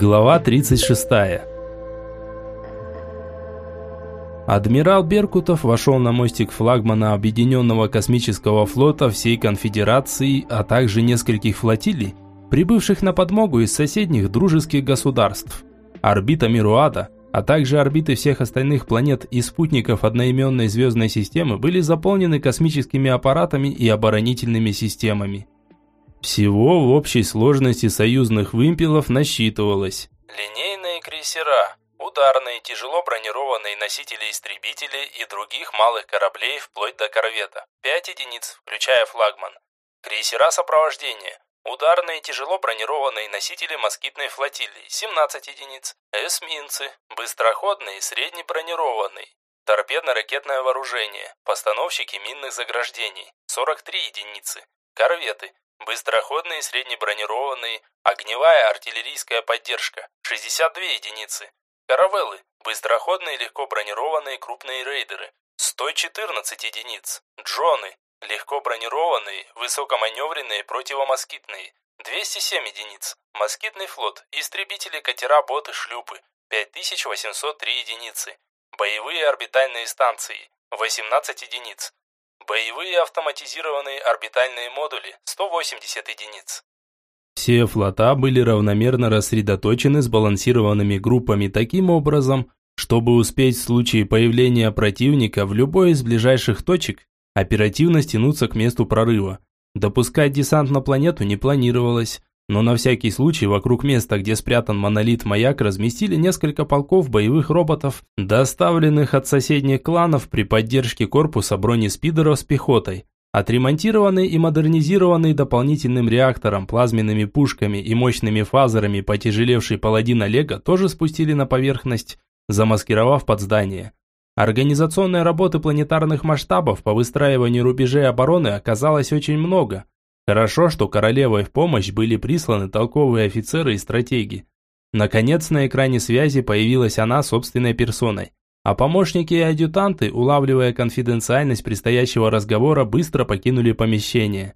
Глава 36. Адмирал Беркутов вошел на мостик флагмана Объединенного космического флота всей конфедерации, а также нескольких флотилий, прибывших на подмогу из соседних дружеских государств. Орбита Мируада, а также орбиты всех остальных планет и спутников одноименной звездной системы были заполнены космическими аппаратами и оборонительными системами. Всего в общей сложности союзных вымпелов насчитывалось. Линейные крейсера, ударные тяжело бронированные носители-истребители и других малых кораблей вплоть до корвета. 5 единиц, включая флагман. Крейсера сопровождения. Ударные тяжело бронированные носители москитной флотилии 17 единиц. Эсминцы, быстроходные среднебронированные. Торпедно-ракетное вооружение, постановщики минных заграждений 43 единицы. Корветы, Быстроходные среднебронированные, огневая артиллерийская поддержка – 62 единицы. Каравеллы, быстроходные легко бронированные крупные рейдеры – 114 единиц. Джоны, легко бронированные, высокоманевренные противомоскитные – 207 единиц. Москитный флот, истребители, катера, боты, шлюпы – 5803 единицы. Боевые орбитальные станции – 18 единиц. Боевые автоматизированные орбитальные модули – 180 единиц. Все флота были равномерно рассредоточены сбалансированными группами таким образом, чтобы успеть в случае появления противника в любой из ближайших точек оперативно стянуться к месту прорыва. Допускать десант на планету не планировалось, но на всякий случай вокруг места, где спрятан монолит-маяк, разместили несколько полков боевых роботов, доставленных от соседних кланов при поддержке корпуса бронеспидеров с пехотой. Отремонтированный и модернизированный дополнительным реактором, плазменными пушками и мощными фазерами потяжелевший паладин Олега тоже спустили на поверхность, замаскировав под здание. Организационной работы планетарных масштабов по выстраиванию рубежей обороны оказалось очень много – Хорошо, что королевой в помощь были присланы толковые офицеры и стратеги. Наконец на экране связи появилась она собственной персоной. А помощники и адъютанты, улавливая конфиденциальность предстоящего разговора, быстро покинули помещение.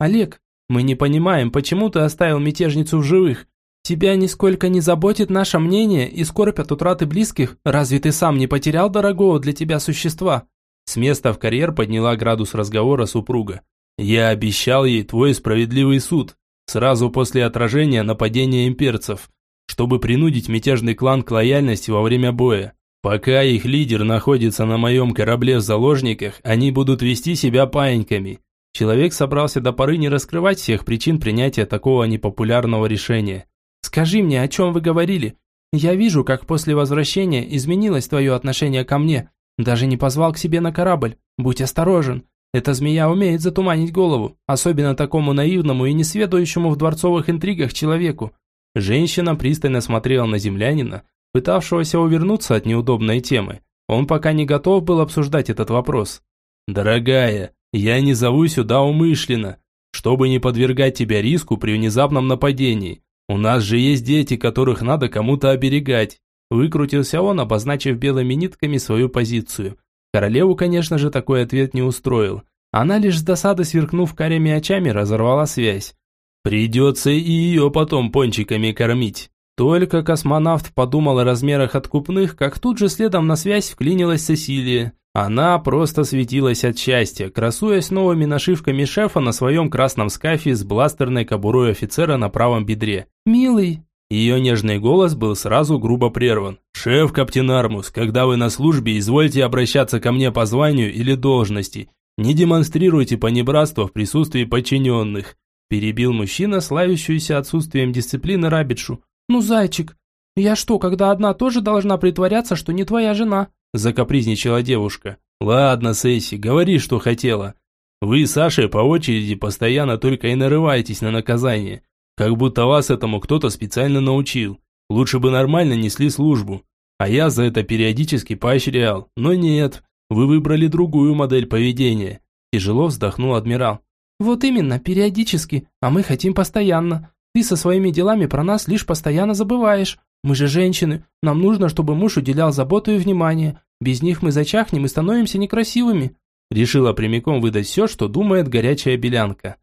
«Олег, мы не понимаем, почему ты оставил мятежницу в живых? Тебя нисколько не заботит наше мнение и скорбь от утраты близких? Разве ты сам не потерял дорогого для тебя существа?» С места в карьер подняла градус разговора супруга. Я обещал ей твой справедливый суд, сразу после отражения нападения имперцев, чтобы принудить мятежный клан к лояльности во время боя. Пока их лидер находится на моем корабле в заложниках, они будут вести себя паиньками. Человек собрался до поры не раскрывать всех причин принятия такого непопулярного решения. «Скажи мне, о чем вы говорили? Я вижу, как после возвращения изменилось твое отношение ко мне. Даже не позвал к себе на корабль. Будь осторожен. Эта змея умеет затуманить голову, особенно такому наивному и несведущему в дворцовых интригах человеку. Женщина пристально смотрела на землянина, пытавшегося увернуться от неудобной темы. Он пока не готов был обсуждать этот вопрос. «Дорогая, я не зову сюда умышленно, чтобы не подвергать тебя риску при внезапном нападении. У нас же есть дети, которых надо кому-то оберегать». Выкрутился он, обозначив белыми нитками свою позицию. Королеву, конечно же, такой ответ не устроил. Она лишь с досады сверкнув карими очами разорвала связь. Придется и ее потом пончиками кормить. Только космонавт подумал о размерах откупных, как тут же следом на связь вклинилась Сесилия. Она просто светилась от счастья, красуясь новыми нашивками шефа на своем красном скафе с бластерной кобурой офицера на правом бедре. «Милый, ее нежный голос был сразу грубо прерван. «Шеф Каптенармус, когда вы на службе, извольте обращаться ко мне по званию или должности. Не демонстрируйте понебратство в присутствии подчиненных», перебил мужчина, славящуюся отсутствием дисциплины Рабитшу. «Ну, зайчик, я что, когда одна тоже должна притворяться, что не твоя жена?» закапризничала девушка. «Ладно, Сесси, говори, что хотела. Вы, Саша, по очереди постоянно только и нарываетесь на наказание. Как будто вас этому кто-то специально научил. Лучше бы нормально несли службу. А я за это периодически поощрял. Но нет, вы выбрали другую модель поведения. Тяжело вздохнул адмирал. Вот именно, периодически, а мы хотим постоянно. Ты со своими делами про нас лишь постоянно забываешь. Мы же женщины, нам нужно, чтобы муж уделял заботу и внимание. Без них мы зачахнем и становимся некрасивыми. Решила прямиком выдать все, что думает горячая белянка.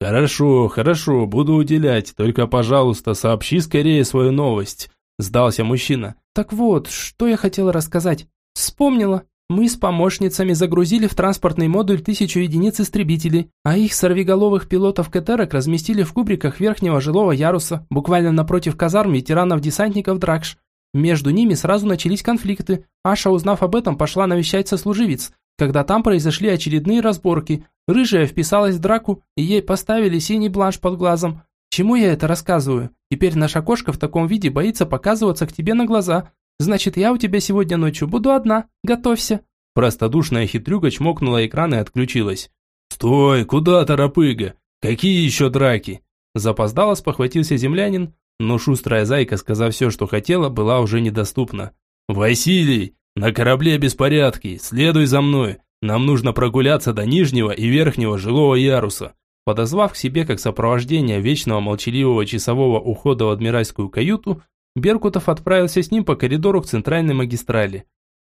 Хорошо, хорошо, буду уделять, только, пожалуйста, сообщи скорее свою новость. Сдался мужчина. Так вот, что я хотела рассказать. Вспомнила. Мы с помощницами загрузили в транспортный модуль тысячу единиц истребителей, а их сорвиголовых пилотов КТРок разместили в кубриках верхнего жилого яруса, буквально напротив казарм ветеранов-десантников Дракш. Между ними сразу начались конфликты. Аша, узнав об этом, пошла навещать сослуживец, когда там произошли очередные разборки. Рыжая вписалась в драку, и ей поставили синий бланш под глазом. Чему я это рассказываю? Теперь наша кошка в таком виде боится показываться к тебе на глаза, Значит, я у тебя сегодня ночью буду одна. Готовься». Простодушная хитрюга чмокнула экран и отключилась. «Стой, куда, торопыга? Какие еще драки?» Запоздало спохватился землянин, но шустрая зайка, сказав все, что хотела, была уже недоступна. «Василий, на корабле беспорядки, следуй за мной. Нам нужно прогуляться до нижнего и верхнего жилого яруса». Подозвав к себе как сопровождение вечного молчаливого часового ухода в адмиральскую каюту, Беркутов отправился с ним по коридору к центральной магистрали.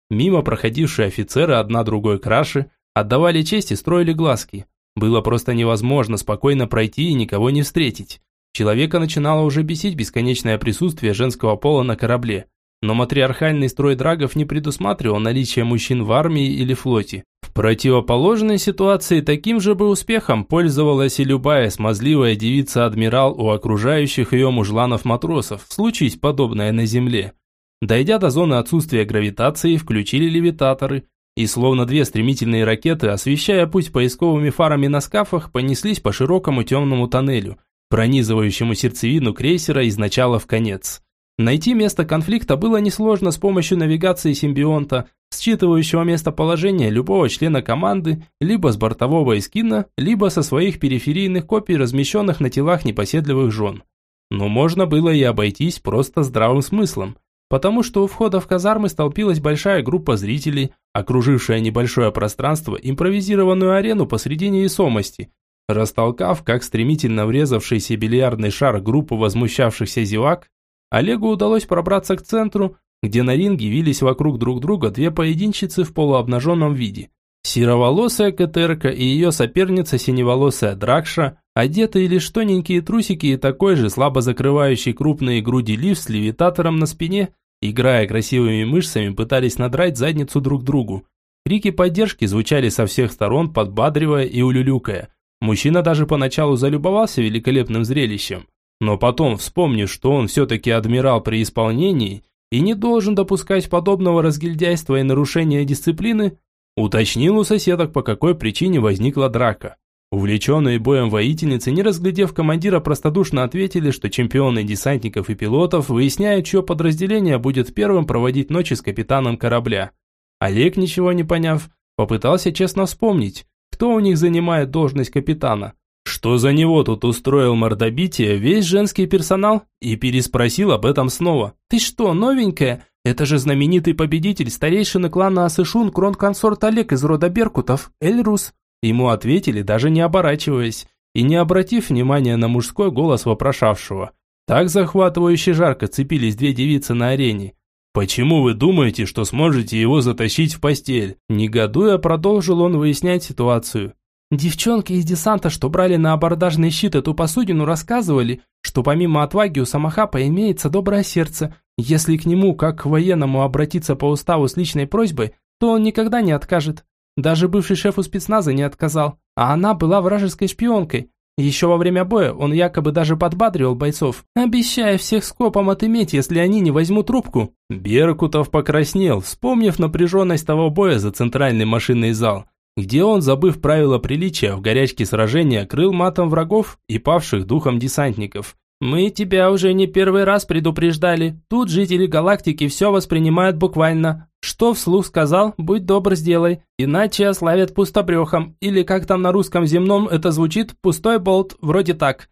Мимо проходившие офицеры, одна другой краше, отдавали честь и строили глазки. Было просто невозможно спокойно пройти и никого не встретить. Человека начинало уже бесить бесконечное присутствие женского пола на корабле. Но матриархальный строй драгов не предусматривал наличие мужчин в армии или флоте. Противоположной ситуации таким же бы успехом пользовалась и любая смазливая девица-адмирал у окружающих ее мужланов-матросов, случись подобное на Земле. Дойдя до зоны отсутствия гравитации, включили левитаторы, и словно две стремительные ракеты, освещая путь поисковыми фарами на скафах, понеслись по широкому темному тоннелю, пронизывающему сердцевину крейсера из начала в конец. Найти место конфликта было несложно с помощью навигации симбионта, считывающего местоположение любого члена команды либо с бортового эскина, либо со своих периферийных копий, размещенных на телах непоседливых жен. Но можно было и обойтись просто здравым смыслом, потому что у входа в казармы столпилась большая группа зрителей, окружившая небольшое пространство, импровизированную арену посреди невесомости. Растолкав, как стремительно врезавшийся бильярдный шар группу возмущавшихся зевак, Олегу удалось пробраться к центру, где на ринге вились вокруг друг друга две поединщицы в полуобнаженном виде. Сероволосая Катерка и ее соперница синеволосая Дракша, одетые лишь тоненькие трусики и такой же слабо закрывающий крупные груди лиф с левитатором на спине, играя красивыми мышцами, пытались надрать задницу друг другу. Крики поддержки звучали со всех сторон, подбадривая и улюлюкая. Мужчина даже поначалу залюбовался великолепным зрелищем. Но потом, вспомнив, что он все-таки адмирал при исполнении и не должен допускать подобного разгильдяйства и нарушения дисциплины, уточнил у соседок, по какой причине возникла драка. Увлеченные боем воительницы, не разглядев командира, простодушно ответили, что чемпионы десантников и пилотов выясняют, чье подразделение будет первым проводить ночи с капитаном корабля. Олег, ничего не поняв, попытался честно вспомнить, кто у них занимает должность капитана. Что за него тут устроил мордобитие весь женский персонал? И переспросил об этом снова. «Ты что, новенькая? Это же знаменитый победитель старейшины клана Асышун, кронконсорт Олег из рода Беркутов, Эльрус». Ему ответили, даже не оборачиваясь, и не обратив внимания на мужской голос вопрошавшего. Так захватывающе жарко цепились две девицы на арене. «Почему вы думаете, что сможете его затащить в постель?» Негодуя, продолжил он выяснять ситуацию. Девчонки из десанта, что брали на абордажный щит эту посудину, рассказывали, что помимо отваги у Самахапа имеется доброе сердце. Если к нему, как к военному, обратиться по уставу с личной просьбой, то он никогда не откажет. Даже бывший шеф у спецназа не отказал, а она была вражеской шпионкой. Еще во время боя он якобы даже подбадривал бойцов, обещая всех скопом отыметь, если они не возьмут трубку. Беркутов покраснел, вспомнив напряженность того боя за центральный машинный зал где он, забыв правила приличия, в горячке сражения крыл матом врагов и павших духом десантников. «Мы тебя уже не первый раз предупреждали. Тут жители галактики все воспринимают буквально. Что вслух сказал, будь добр, сделай. Иначе ославят пустобрехом. Или как там на русском земном это звучит, пустой болт, вроде так.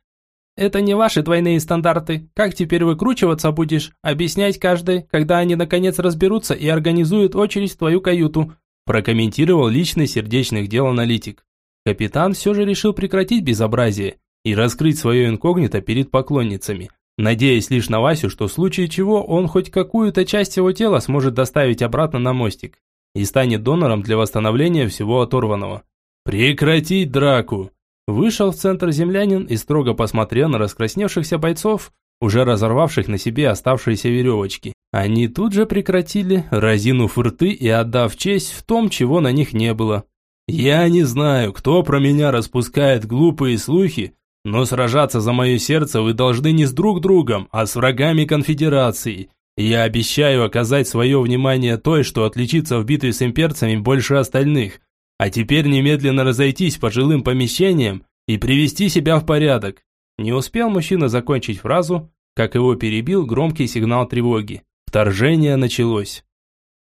Это не ваши двойные стандарты. Как теперь выкручиваться будешь? Объяснять каждой, когда они наконец разберутся и организуют очередь в твою каюту прокомментировал личный сердечных дел аналитик. Капитан все же решил прекратить безобразие и раскрыть свое инкогнито перед поклонницами, надеясь лишь на Васю, что в случае чего он хоть какую-то часть его тела сможет доставить обратно на мостик и станет донором для восстановления всего оторванного. «Прекратить драку!» Вышел в центр землянин и строго посмотрел на раскрасневшихся бойцов, уже разорвавших на себе оставшиеся веревочки. Они тут же прекратили, разинув рты и отдав честь в том, чего на них не было. «Я не знаю, кто про меня распускает глупые слухи, но сражаться за мое сердце вы должны не с друг другом, а с врагами конфедерации. Я обещаю оказать свое внимание той, что отличится в битве с имперцами больше остальных. А теперь немедленно разойтись по жилым помещениям и привести себя в порядок». Не успел мужчина закончить фразу, как его перебил громкий сигнал тревоги. Вторжение началось.